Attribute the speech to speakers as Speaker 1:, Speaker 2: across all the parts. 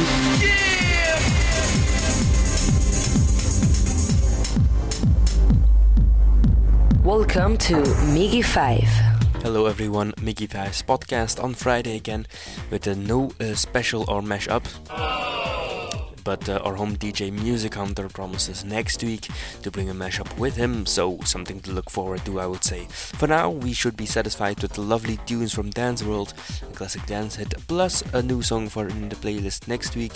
Speaker 1: everyone. Welcome to MIGY 5.
Speaker 2: Hello everyone, MIGY Vice podcast on Friday again with a new uh, special or mashup. But uh, our home DJ Music Hunter promises next week to bring a mashup with him, so something to look forward to, I would say. For now, we should be satisfied with the lovely tunes from Dance World, a classic dance hit, plus a new song for in the playlist next week.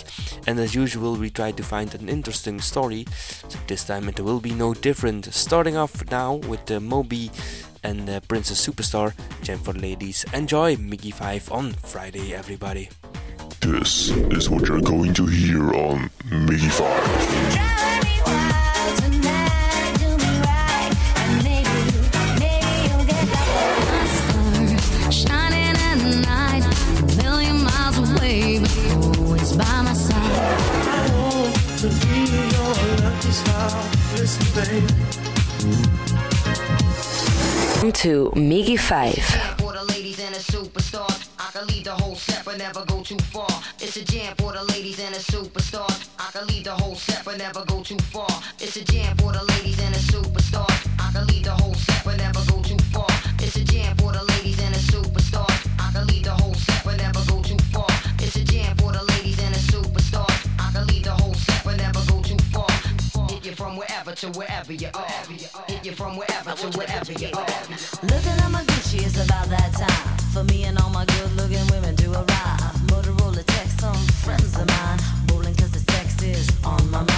Speaker 2: And as usual, we try to find an interesting story, so this time it will be no different. Starting off now with uh, Moby and uh, Princess Superstar, Jam for Ladies. Enjoy MIGY 5 on Friday, everybody.
Speaker 3: This is what you're going to hear on MIGY 5.
Speaker 4: Shining at night, a million miles away, but always by my side.
Speaker 5: to be your lucky star. Listen, babe.
Speaker 1: Welcome to MIGY 5.
Speaker 6: Can lead the whole step but never go too far. It's a jam for the ladies and the superstars. I can lead the whole step but never go too far. It's a jam for the ladies and the superstars. I can lead the whole step but never go too far. It's a jam for the ladies and the superstars. I can lead the whole step but never go too far. It's a jam for the ladies and the superstars. I can lead the whole step to wherever you are. Hit you from wherever to wherever you are.
Speaker 7: Looking at my Gucci, it's about that time for me and all my good-looking women to arrive. Motorola text some friends of mine, bowling 'cause the sex is on my mind.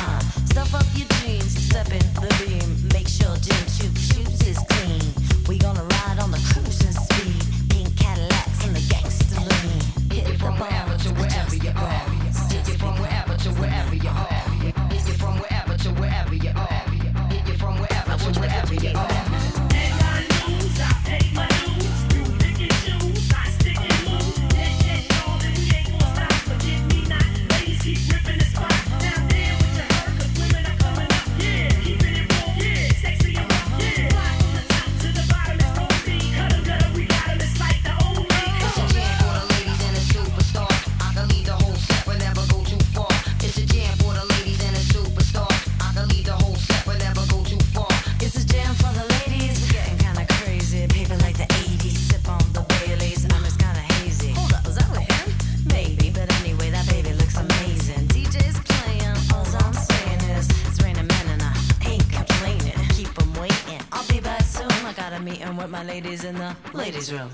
Speaker 7: In the
Speaker 6: ladies'
Speaker 7: room.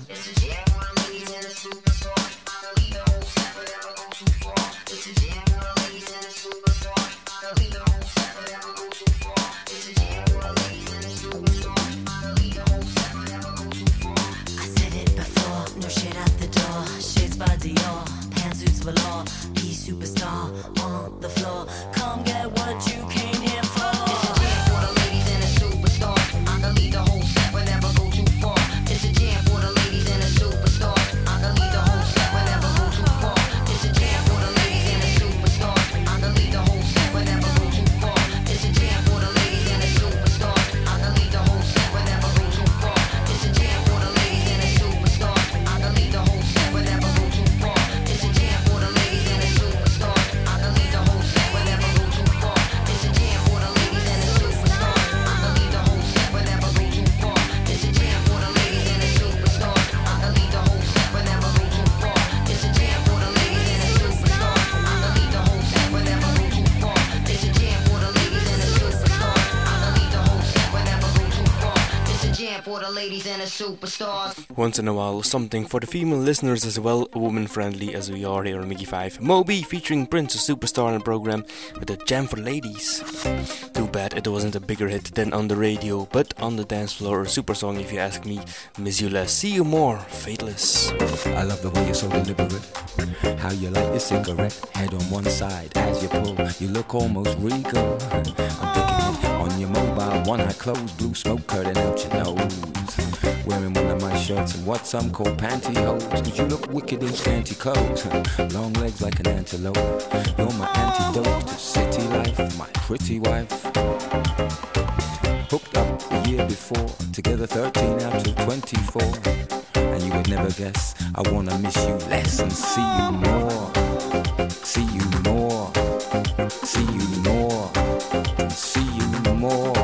Speaker 6: Superstars.
Speaker 2: Once in a while, something for the female listeners as well, woman friendly as we are here on MIGY 5. Moby featuring Princess Superstar on the program with a jam for ladies. Too bad it wasn't a bigger hit than on the radio, but on the dance floor, a super song if you ask me. Miss you less, see you more, Faithless.
Speaker 8: I love the way you're so deliberate. How you light your cigarette, head on one side as you pull. You look almost regal. I'm thinking on your mobile, one eye closed, blue smoke curtain out your nose. Wearing one of my shirts and what some call pantyhose. Cause you look wicked in scanty clothes. Long legs like an antelope. You're my antidote to city life, my pretty wife. Hooked up a year before, together 13 out of 24. And you would never guess, I wanna miss you less and see you more. See you more. See you more. See you more.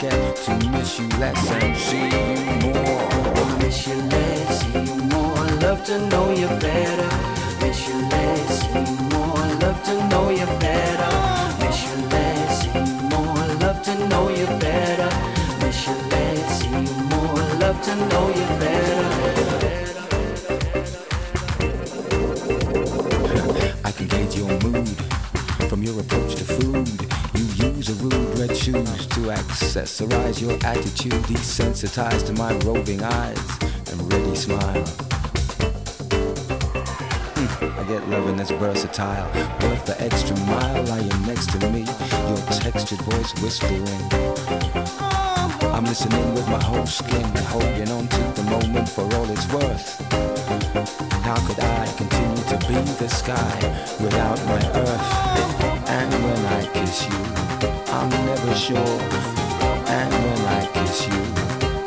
Speaker 8: Get to miss you less and see you more?
Speaker 5: Miss you less, see you more. Love to know you better. Miss you less, see you more. Love to know you better. Miss you less, see you more. Love to know you better. Miss you less, see you more. Love to know you better.
Speaker 8: Accessorize your attitude, desensitized to my roving eyes and ready smile. Hmm, I get loving that's versatile, worth the extra mile. Lying next to me, your textured voice whispering. I'm listening with my whole skin, holding on to the moment for all it's worth. How could I continue to be the sky without my earth? And when I kiss you, I'm never sure. And when I kiss you,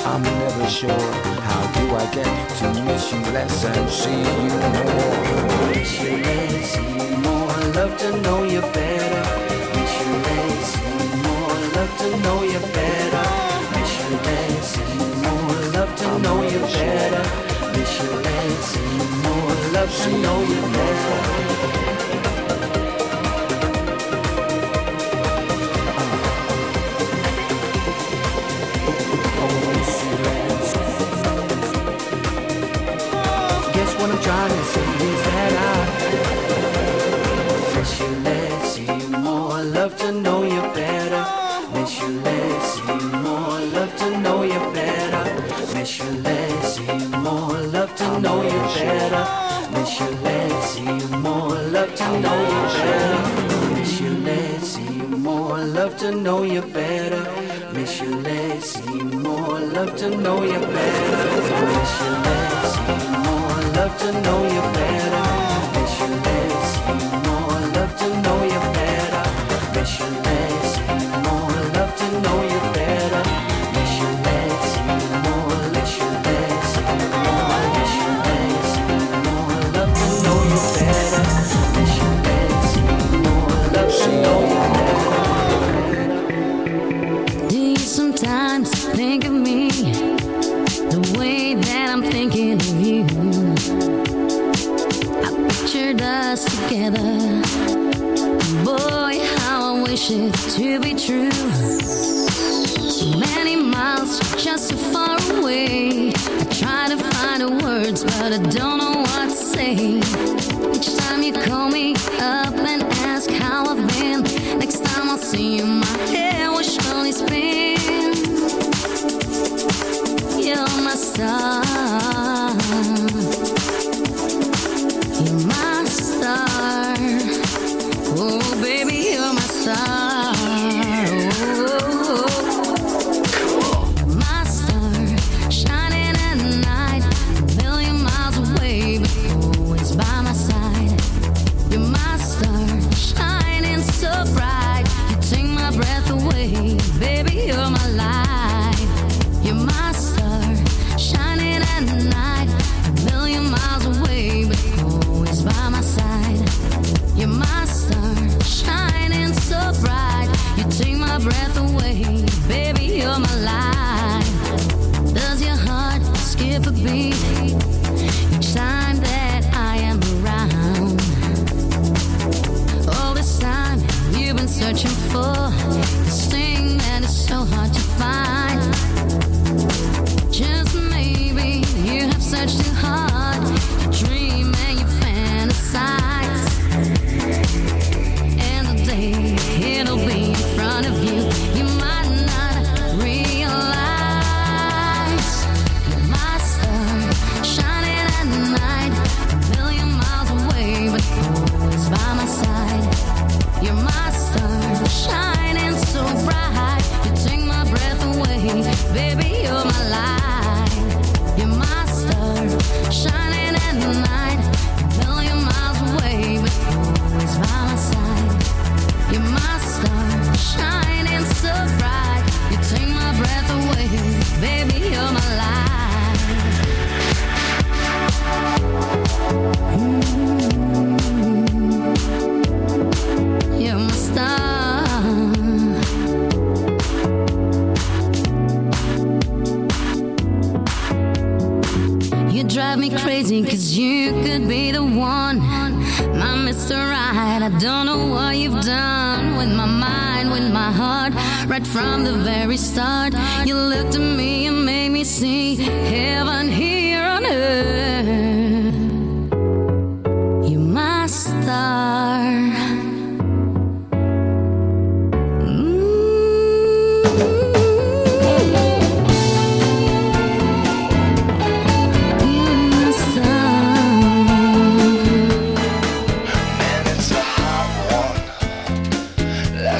Speaker 8: I'm never sure. How do I get to miss you less and see you more?
Speaker 5: Miss you less, see you more. Love to know you better. Miss you less, see you more. Love to know Love to know you better. Guess what I'm trying to say to know you better.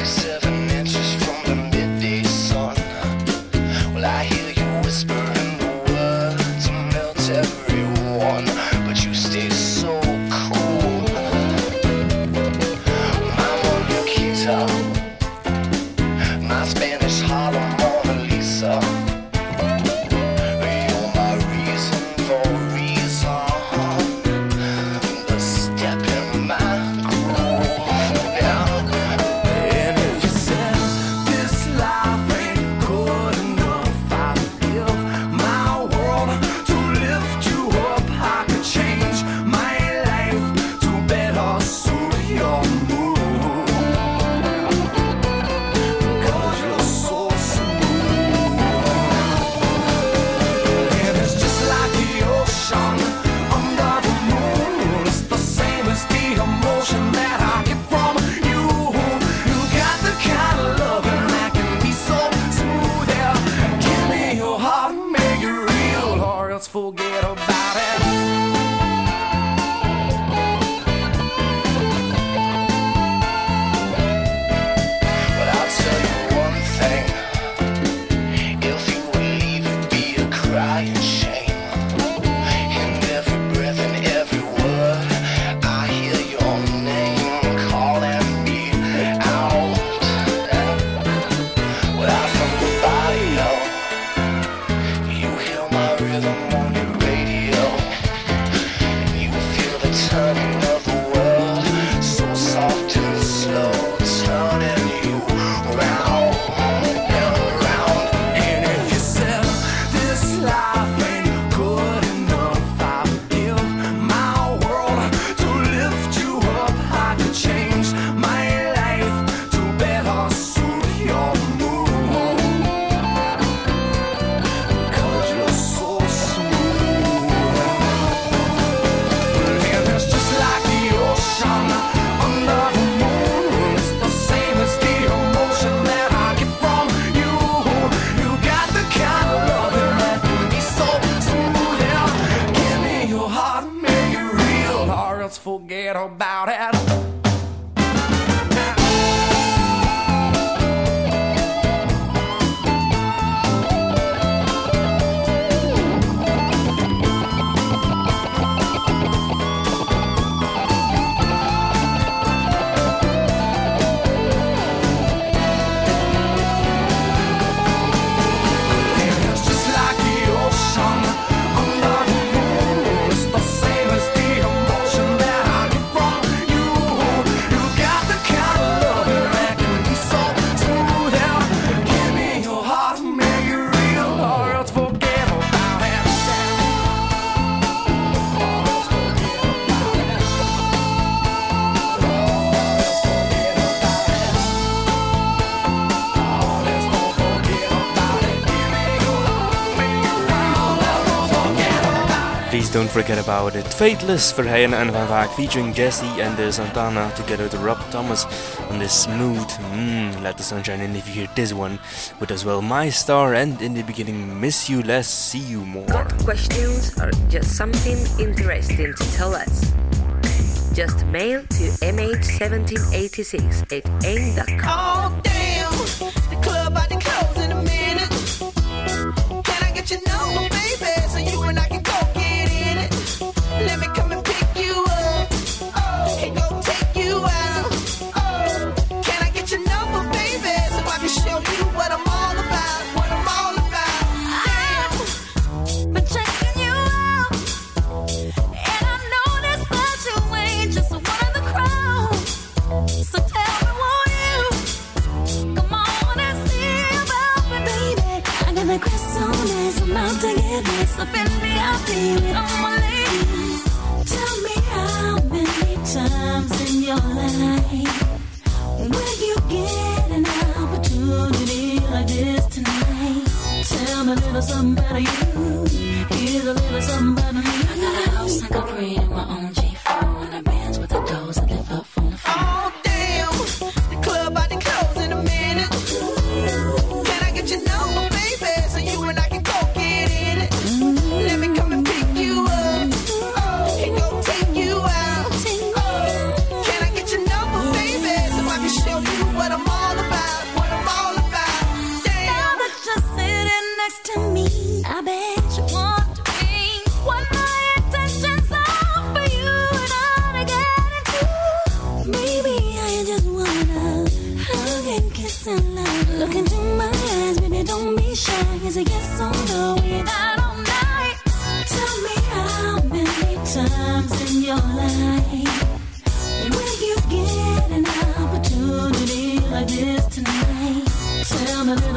Speaker 9: myself forget about it. Faithless, for Verheyen and
Speaker 2: Van Vaak featuring Jesse and Santana together with Rob Thomas on this mood. Hmm, let the sunshine in if you hear this one. With as well My Star and in the beginning Miss You Less, See You More.
Speaker 1: What questions or just something interesting to tell us? Just mail to mh1786 at aim.com.
Speaker 10: Oh, see it all.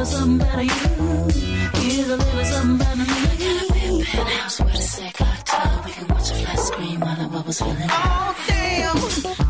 Speaker 11: something you. Here's a little something me.
Speaker 12: But I
Speaker 11: swear to sick, I we can watch a flat screen while
Speaker 12: I was feeling. Oh damn.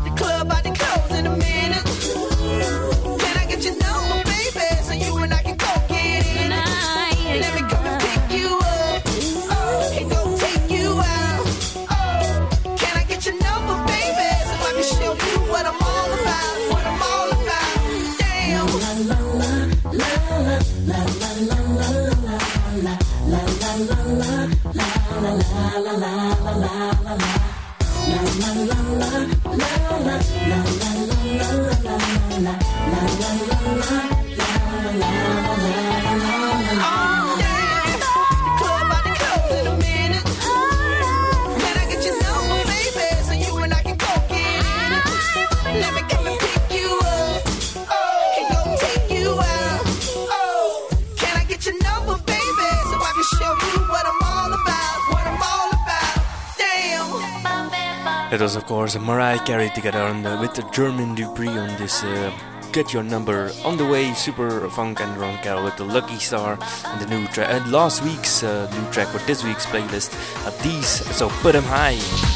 Speaker 2: Of course, Mariah Carey together on the, with Jermaine Dupri on this uh, Get Your Number on the Way, Superfunk and rock out with the Lucky Star and the new track, and last week's uh, new track for this week's playlist, of these, so put them high.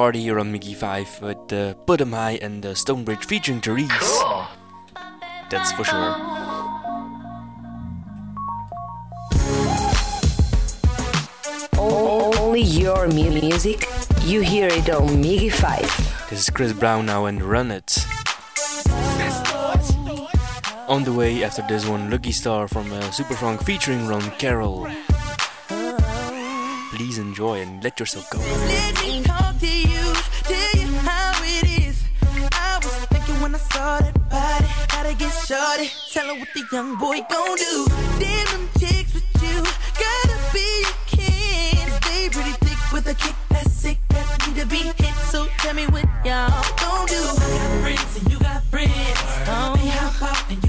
Speaker 2: party here on MIGY 5 with uh, Put 'Em High and uh, Stonebridge featuring Therese. Cool. That's for sure.
Speaker 1: Only your music, you hear it on MIGY 5.
Speaker 2: This is Chris Brown now and Run It. On the way after this one, Lucky Star from uh, Superfunk featuring Ron Carroll please enjoy and let yourself go.
Speaker 10: Tell her what the young boy gon' do. Damn chicks with you. Gotta be a pretty thick with a kick that's sick. That need to be hit. So tell me what y'all gon' do. I got friends and you got friends. Oh,
Speaker 13: be.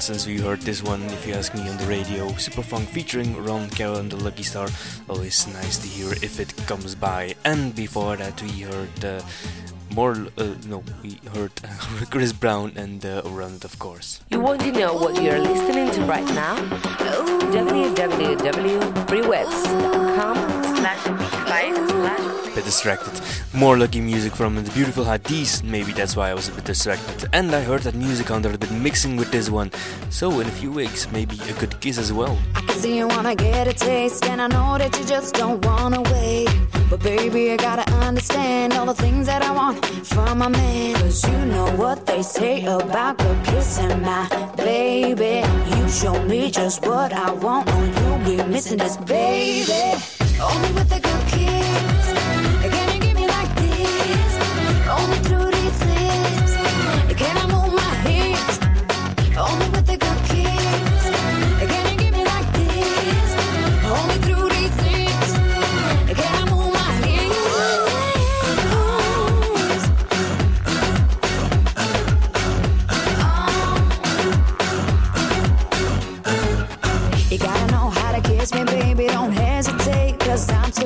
Speaker 2: Since we heard this one, if you ask me, on the radio. Superfunk featuring Ron Carroll and the Lucky Star. Always nice to hear if it comes by. And before that, we heard uh, more. Uh, no, we heard Chris Brown and uh, Around, of course.
Speaker 1: You want to know what you're listening to right now? www.freewebs.com slash Mixify slash
Speaker 2: bit distracted. More lucky music from the beautiful Hadise. Maybe that's why I was a bit distracted. And I heard that music under a bit mixing with this one. So in a few weeks, maybe a good kiss as well.
Speaker 4: I can see you wanna get a taste, and I know that you just don't wanna wait. But baby, I gotta understand all the things that I want from my man. Cause you know what they say about good kissing my baby. You show me just what I want, oh, or you'll be missing this, baby. Only with a good kiss.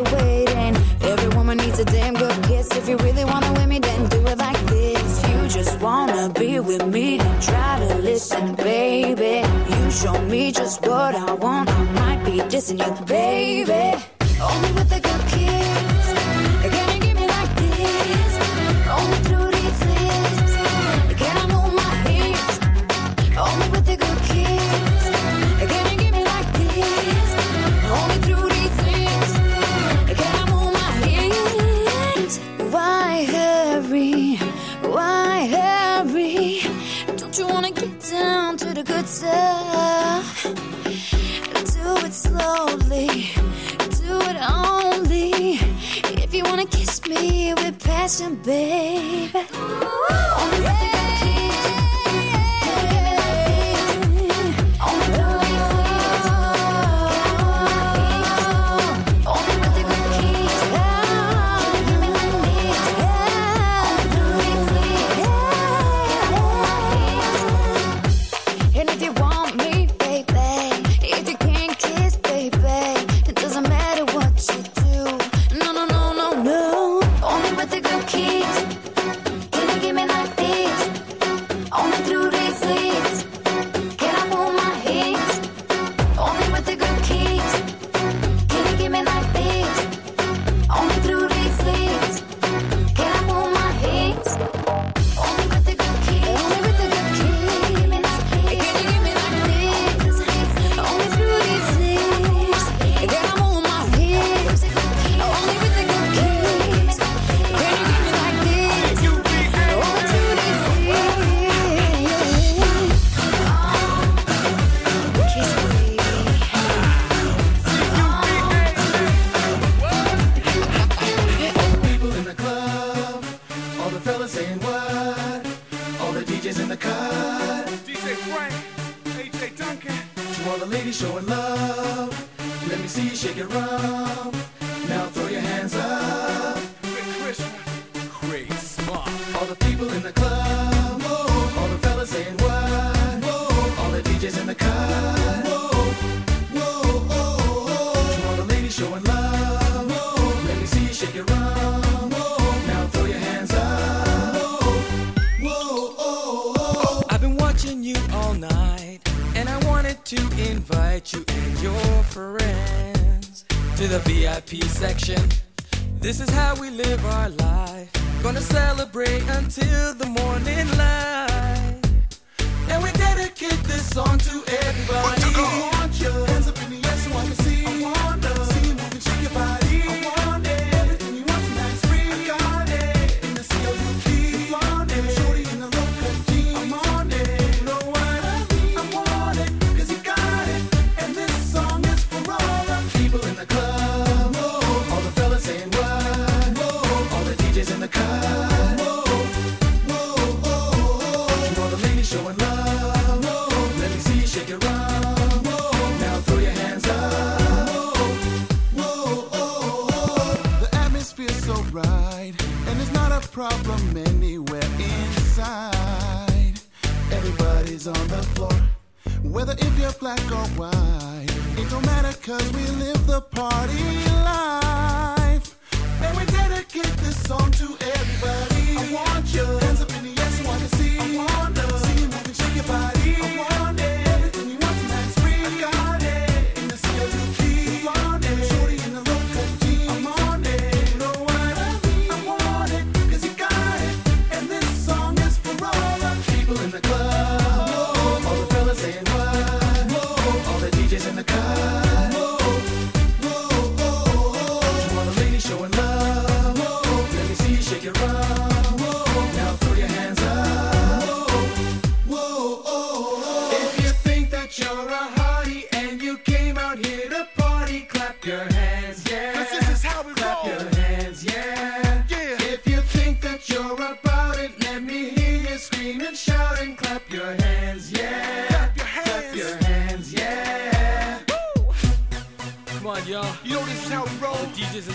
Speaker 4: Waiting. Every woman needs a damn good kiss. If you really wanna win me, then do it like this. You just wanna be with me, then try to listen, baby. You show me just what I want. I might be dissing you, baby. Only with a good kiss. Passion, babe.
Speaker 13: in the. Whoa, whoa, oh, oh, showing love? Let me see you shake it. Whoa, now throw your hands up. Whoa, whoa, oh, oh.
Speaker 9: I've been watching you all night, and I wanted to invite you and your friends to
Speaker 14: the VIP section. This is how we live our life. Gonna celebrate until the morning light kick this song to everybody.
Speaker 15: black or white. It don't matter cause we live the party life. And we dedicate this song to everyone.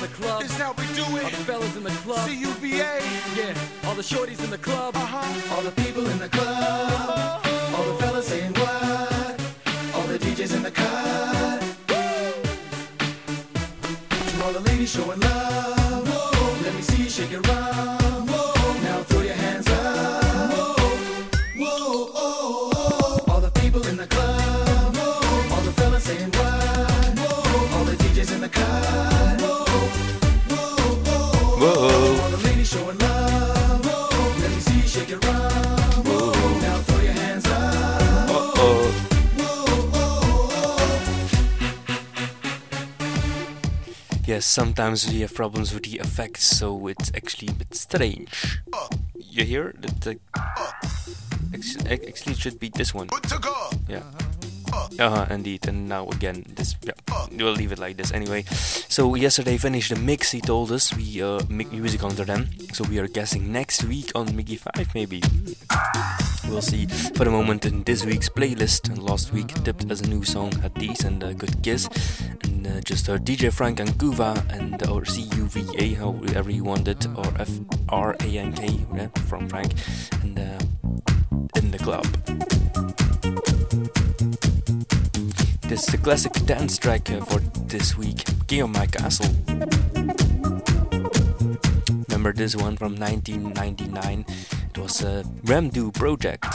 Speaker 15: the club. This how we do it.
Speaker 14: All the fellas in the club.
Speaker 15: CUVA.
Speaker 14: Yeah. All the shorties in the club.
Speaker 15: Uh-huh. All the people in the club. All the fellas saying what? All the DJs in the cut. Woo! To all the ladies showing love. Whoa. Let me see you shake it right.
Speaker 2: yes, sometimes we have problems with the effects, so it's actually a bit strange. You hear that? Actually, actually, it should be this one. Yeah. Uh-huh, indeed. And now again, this yeah, we'll leave it like this anyway. So yesterday finished the mix. He told us we uh, make music under them. So we are guessing next week on MIGY Five maybe we'll see for the moment in this week's playlist. And last week tipped as a new song had and a good kiss. And uh, just heard DJ Frank and Kuva and or CUVA, however you want it, or FRANK yeah, from Frank, and uh, in the club. This is the classic dance track uh, for this week, King of My Castle. Remember this one from 1999 it was a Wamdue project.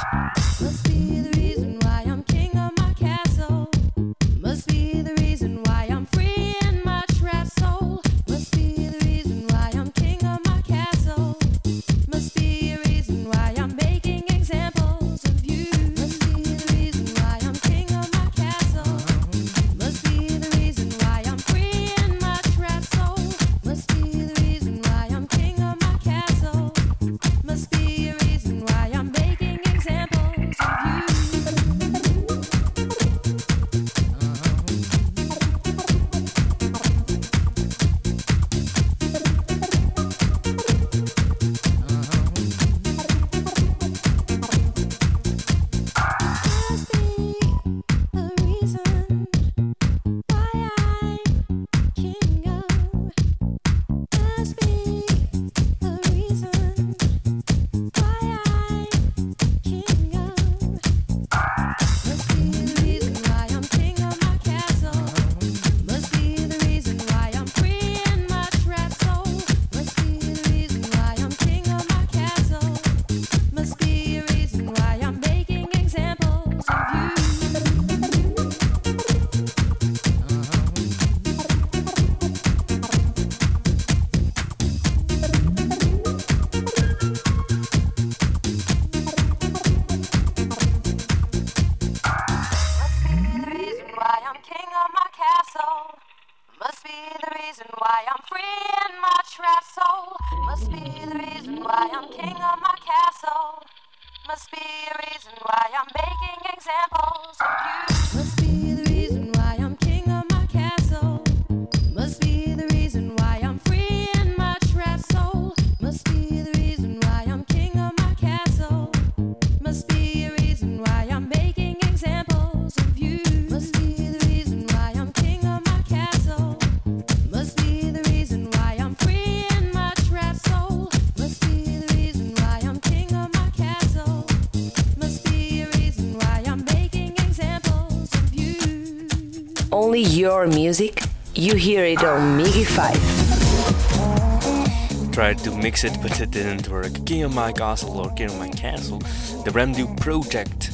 Speaker 1: Your music, you hear it on MIGY 5.
Speaker 2: Tried to mix it, but it didn't work. King of My Castle or King of My Castle, the Wamdue Project,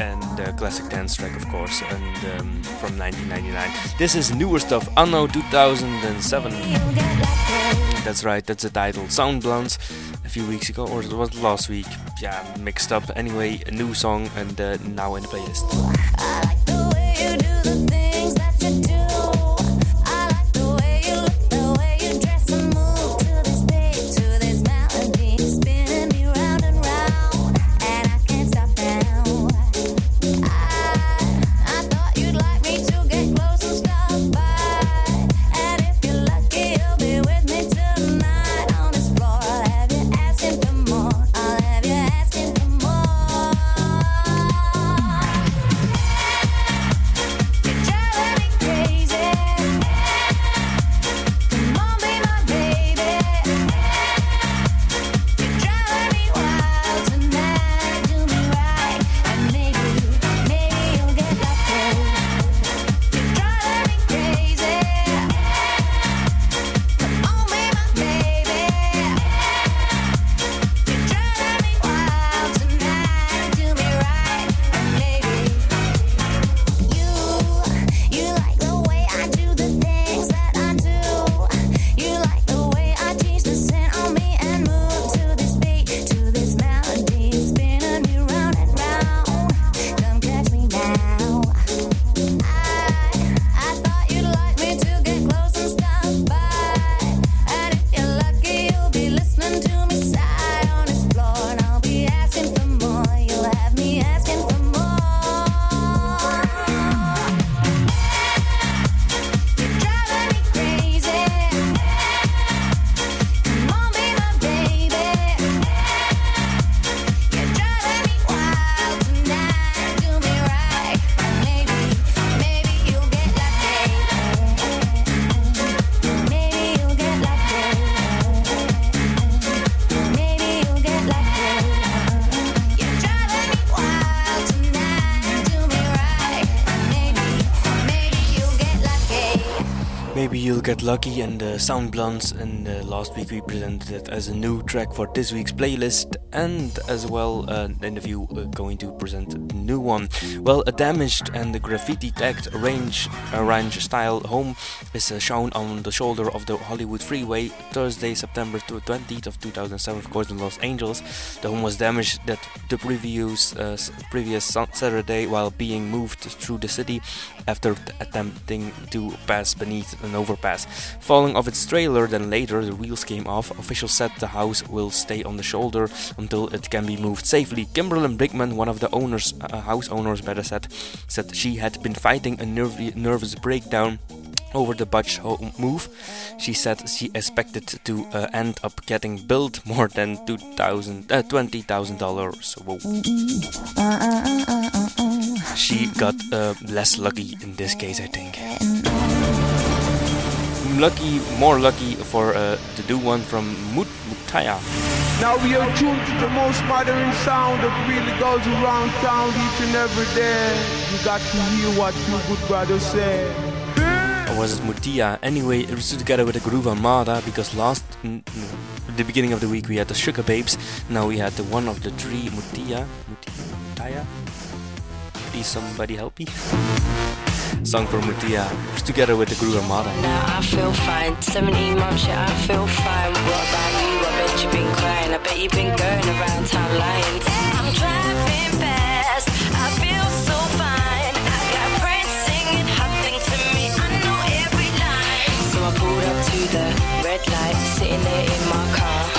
Speaker 2: and the classic dance track, of course, and um, from 1999. This is newer stuff, Anno 2007. That's right, that's the title. Sound Blunts a few weeks ago, or it was last week. Yeah, mixed up. Anyway, a new song, and uh, now in the playlist.
Speaker 16: Get lucky and
Speaker 2: uh, Sound Blunts and uh, last week we presented it as a new track for this week's playlist and as well uh, an interview uh, going to present new one. Well, a damaged and graffiti tagged range, uh, range style home is uh, shown on the shoulder of the Hollywood freeway Thursday, September 20th of 2007 of course in Los Angeles. The home was damaged that the previous, uh, previous Saturday while being moved through the city after attempting to pass beneath an overpass. Falling off its trailer, then later the wheels came off. Officials said the house will stay on the shoulder until it can be moved safely. Kimberlyn Brickman, one of the owners, uh, house owners, better said, said she had been fighting a nerv- nervous breakdown over the budge home move. She said she expected to uh, end up getting billed more than two thousand, uh, twenty thousand dollars. Mm-hmm. Uh, uh, uh, she got uh, less lucky in this case, I think. I'm lucky, more lucky for uh, to do one from Mut Mutaya.
Speaker 17: Now we are tuned to the most modern sound that really goes around town each and every day. You got to hear what you good brother say.
Speaker 2: Or was it Mutya? Anyway, it was together with the Groove Armada because last, the beginning of the week we had the Sugababes. Now we had the one of the three Mutya. Mutya? Mutaya? Please somebody help me. Song for Mutya. Together with the Groove Armada.
Speaker 18: Now I feel fine. 17 months, yeah, I feel fine. What about you? I bet you've been crying. I bet you've been going around town lying. I'm driving fast. I feel so fine. I got friends singing, to me. I know every line. So I pulled up to the red light, sitting there in my car.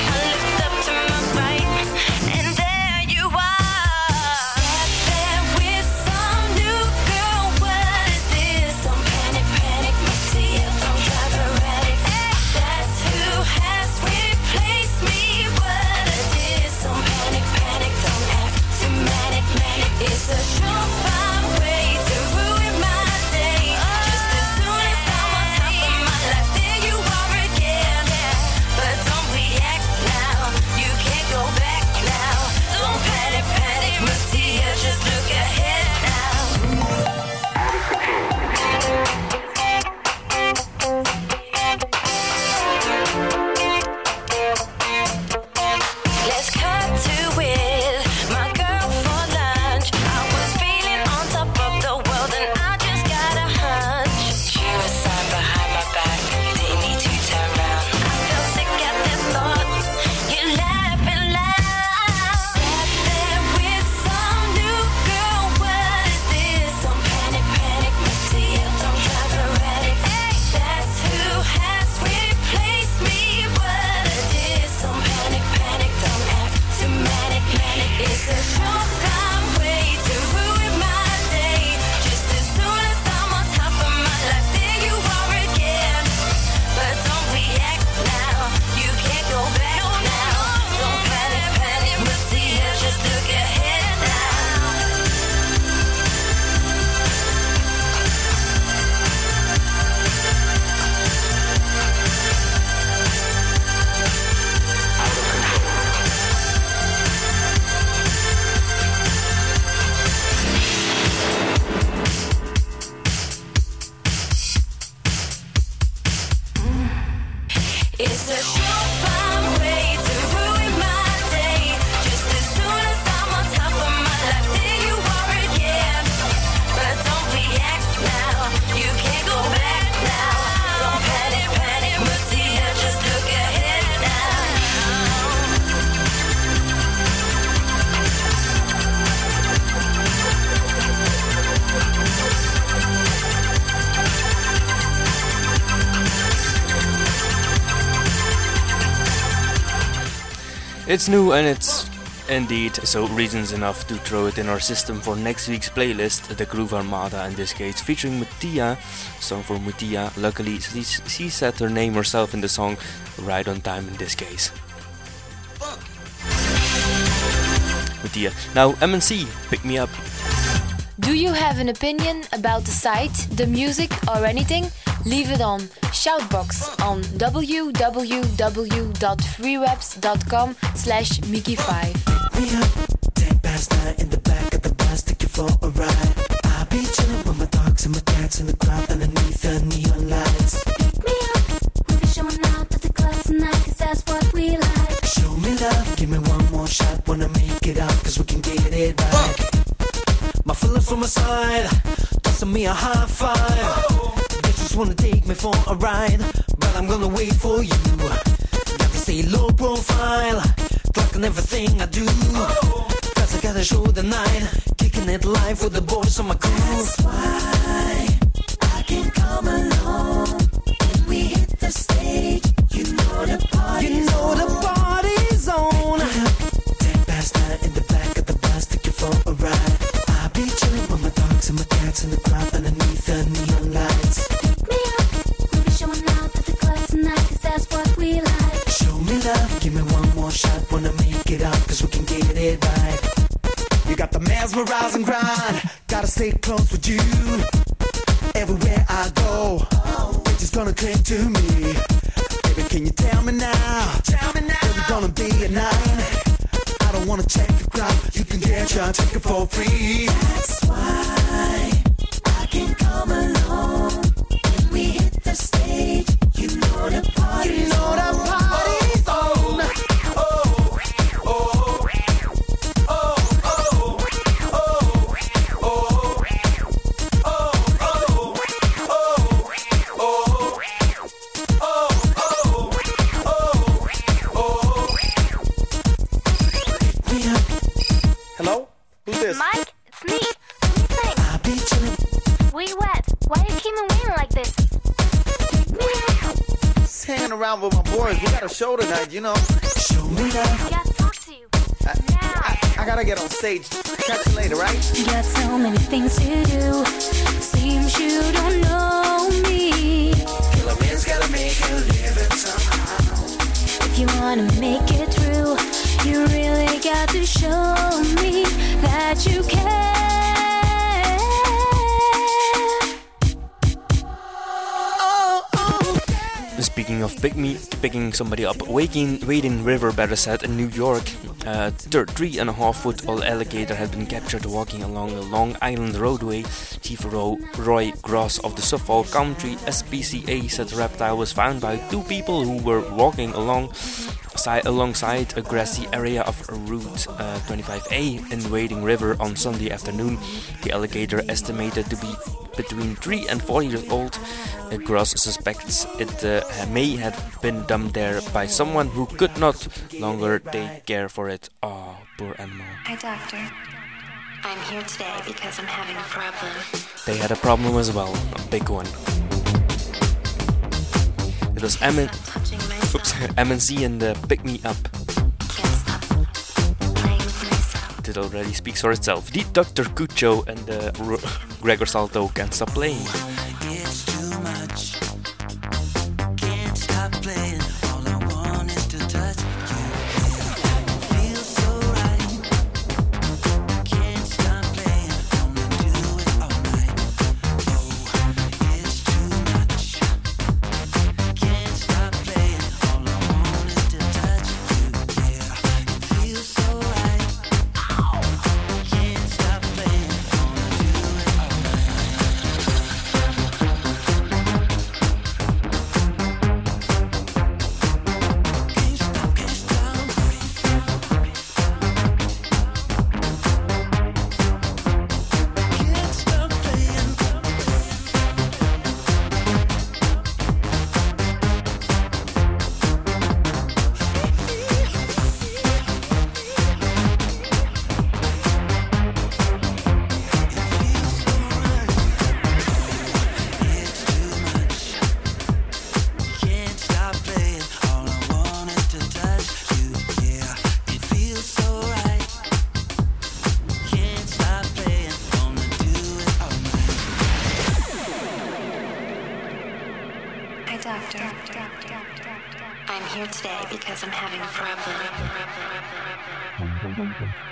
Speaker 19: It's
Speaker 2: new and it's indeed so reasons enough to throw it in our system for next week's playlist, the Groove Armada in this case, featuring Mutya, song for Mutya. Luckily, she, she said her name herself in the song, right on time in this case. Mutya. Now, MNC, pick me up.
Speaker 20: Do you have an opinion about the site, the music, or anything? Leave it on Shoutbox on www.freewebs.com slash MIGY5.
Speaker 21: Me up, ten past nine in the back of the bus, take you for a ride. I'll be chilling with my dogs and my cats in the crowd underneath the neon lights.
Speaker 22: Me up, we'll be showing out at the club tonight, cause that's what we like.
Speaker 21: Show me love, give me one more shot, wanna make it up, cause we can get it right. My feelings from my side, tossing me a high five. Bitch just wanna take me for a ride, but I'm gonna wait for you. Got to stay low profile, clocking everything I do. Cause I gotta show the night, kicking it live with the boys on my crew. That's why I can come along when we hit the stage. You know the party's You know the party's on. Ten past nine in the back of the bus, take you for a ride. I'll be chilling with my dogs and my cats in the crowd underneath the neon lights.
Speaker 22: Cause we
Speaker 21: can get it right. You got the mesmerizing grind, gotta stay close with you. Everywhere I go, bitches gonna cling to me. Baby, can you tell me now? Tell me now. Is it gonna be a night? I don't wanna check the crowd, you can get your ticket for free. That's why I can come along when we hit the stage. You know the party. You know the party's
Speaker 23: show tonight, you know.
Speaker 21: Show me love.
Speaker 24: I gotta talk to you.
Speaker 23: I, I gotta get on stage. Catch you later, right?
Speaker 22: You got so many things to do. Seems you don't know me.
Speaker 21: Killer man's gotta make a living somehow.
Speaker 22: If you wanna make it through, you really got to show me that you care.
Speaker 2: Speaking of pick me, picking somebody up, Waking, Wading River better said in New York, uh, a thir- three and a half foot old alligator had been captured walking along the Long Island roadway. Chief Ro- Roy Gross of the Suffolk County SPCA said the reptile was found by two people who were walking along si- alongside a grassy area of Route uh, 25A in Wading River on Sunday afternoon. The alligator, estimated to be between 3 and 4 years old, uh, Gross suspects it uh, may have been dumped there by someone who could not longer take care for it. Oh, poor animal.
Speaker 25: Hi, doctor. I'm here today because I'm having a problem.
Speaker 2: They had a problem as well, a big one. It was M- Oops, MNC and the uh, Pick Me Up. It already speaks for itself. The Dr. Kucho and uh, R- Gregor Salto can't stop playing.
Speaker 26: Because I'm having a problem.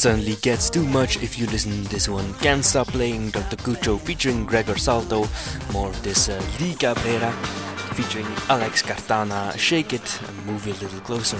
Speaker 27: Certainly gets too much if you listen to this one. Can't Stop Playing Dr. Kucho featuring Gregor Salto. More of this uh, Cabrera featuring Alex Cartana. Shake it and move it a little closer.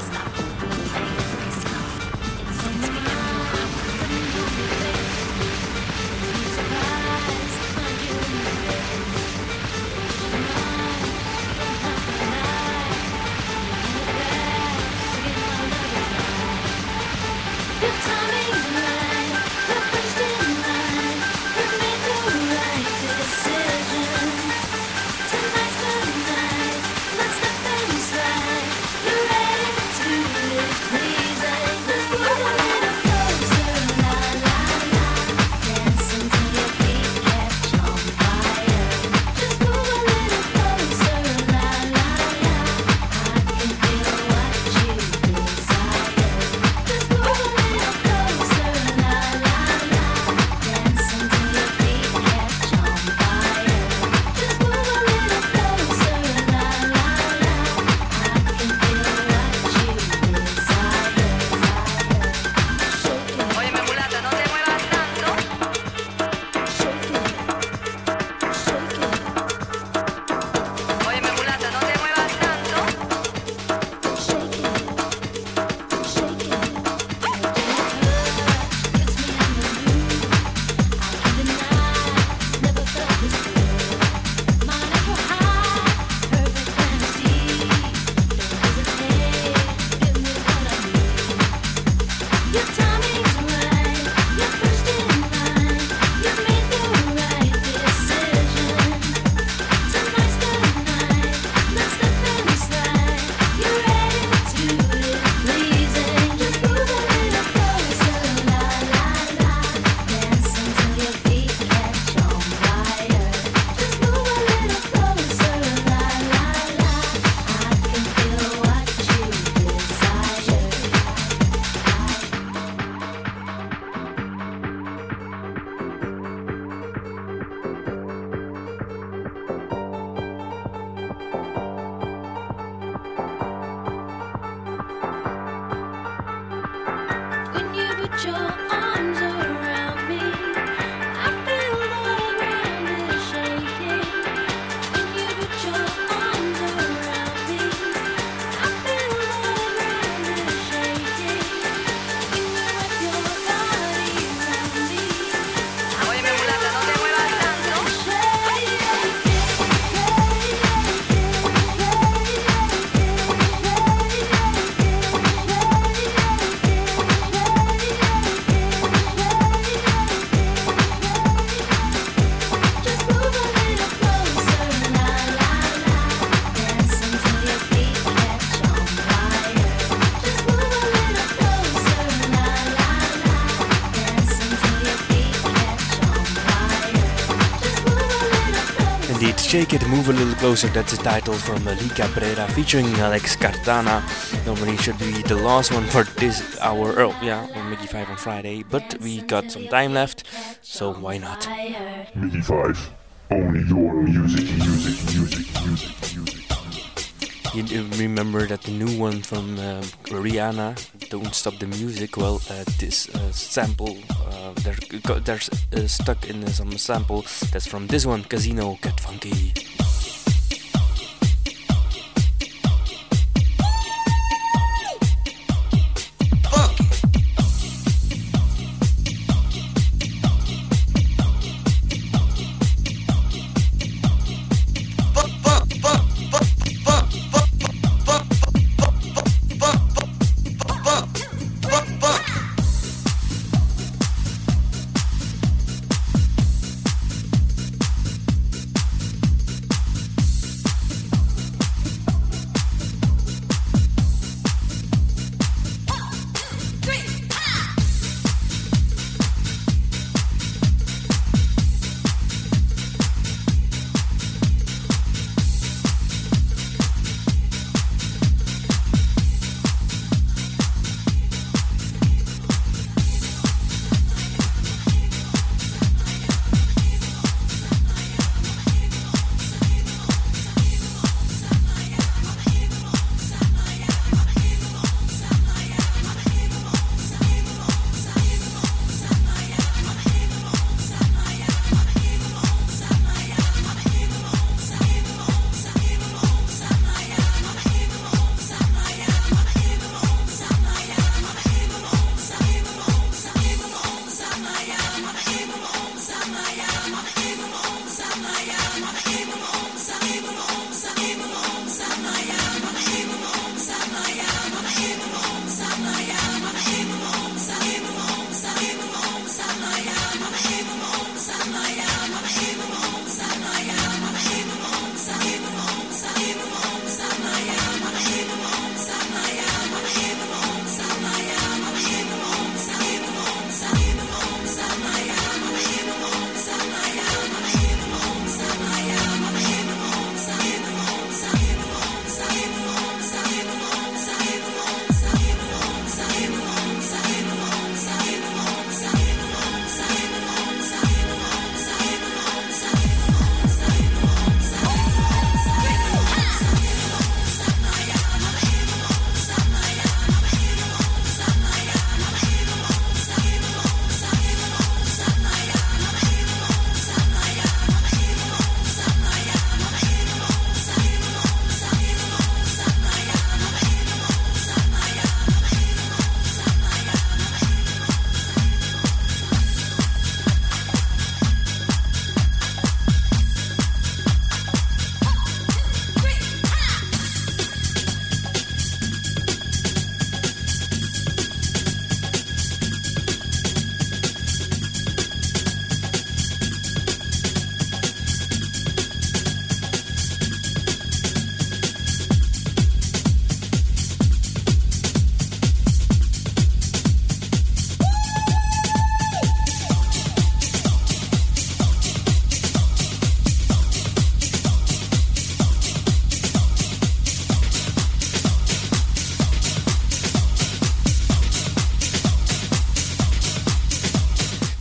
Speaker 2: Closer,
Speaker 27: that's the title from Lee Cabrera featuring Alex Cartana. Normally should be the last one for this hour, oh yeah, on MIGY 5 on Friday, but we got some time left, so why not?
Speaker 23: MIGY 5. Only your music, music, music, music, music.
Speaker 27: You remember that the new one from uh, Rihanna, "Don't Stop the Music." Well, uh, this uh, sample, uh, they're, they're uh, stuck in some sample that's from this one, Casino Get Funky.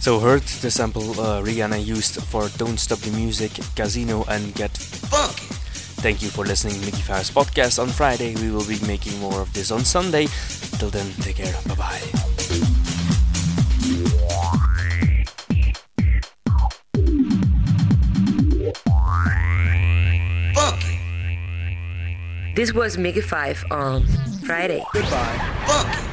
Speaker 2: So heard the sample uh, Rihanna used for Don't Stop the Music, Casino and Get Funky. Thank you for listening to MIGY Fire's podcast on Friday. We will be making more of this on Sunday. Till then, take care. Bye bye.
Speaker 1: This was MIGY 5 on Friday.
Speaker 10: Goodbye. Funky.